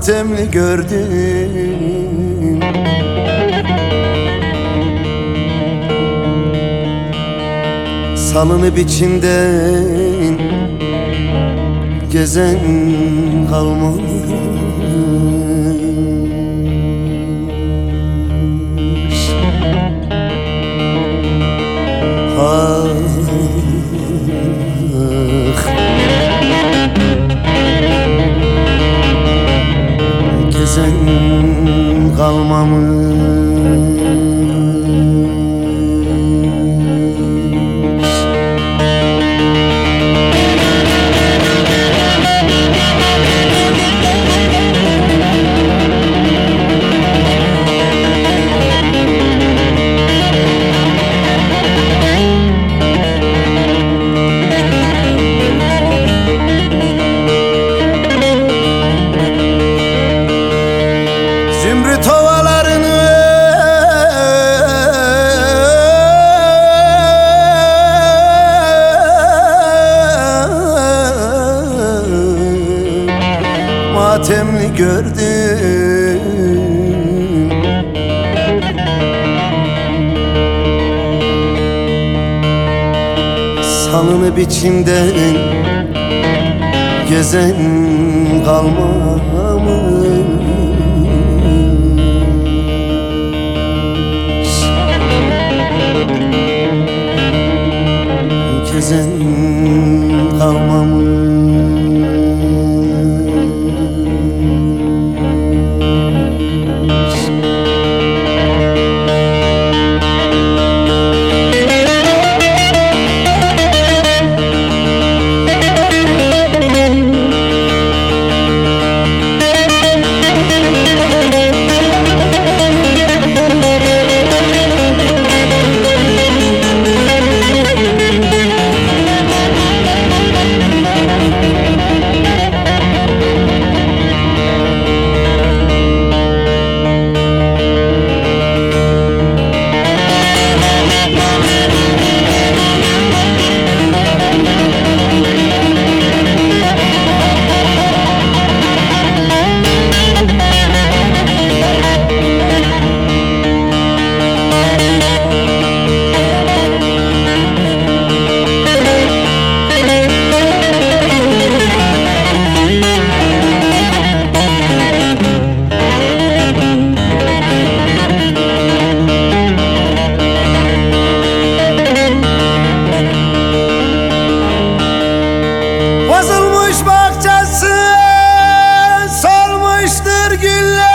Matemli gördüm. Salını biçimden Gezen kalmamış kalmamış Matemli gördüm. Salını biçimden gezen kalmamış. Gezen kalmamış solmuştur güller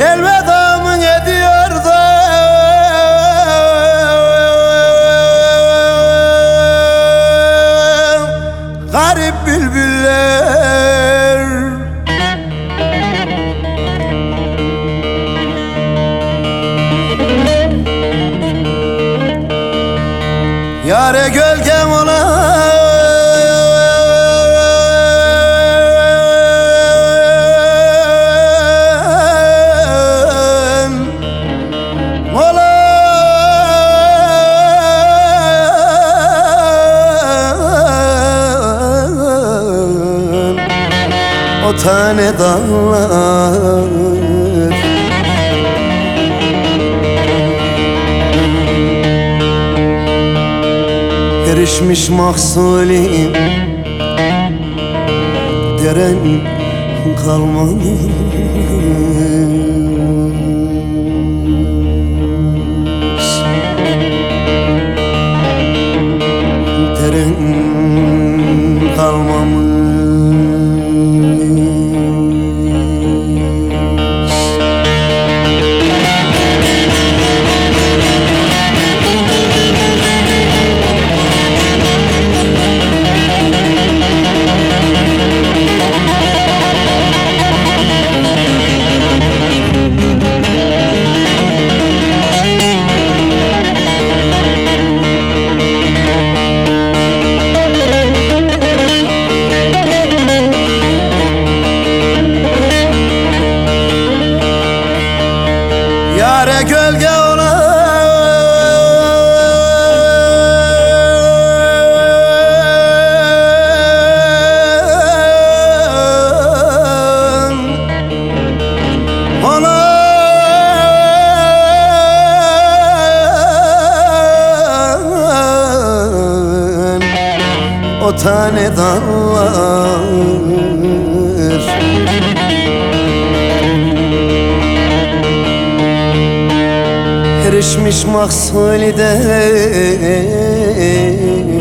Elveda mı ediyor da Garip bülbüller Yare gölgem olan O tane dallar Erişmiş mahsulüm Deren kalmamış o tane dallar erişmiş mahsulide Diren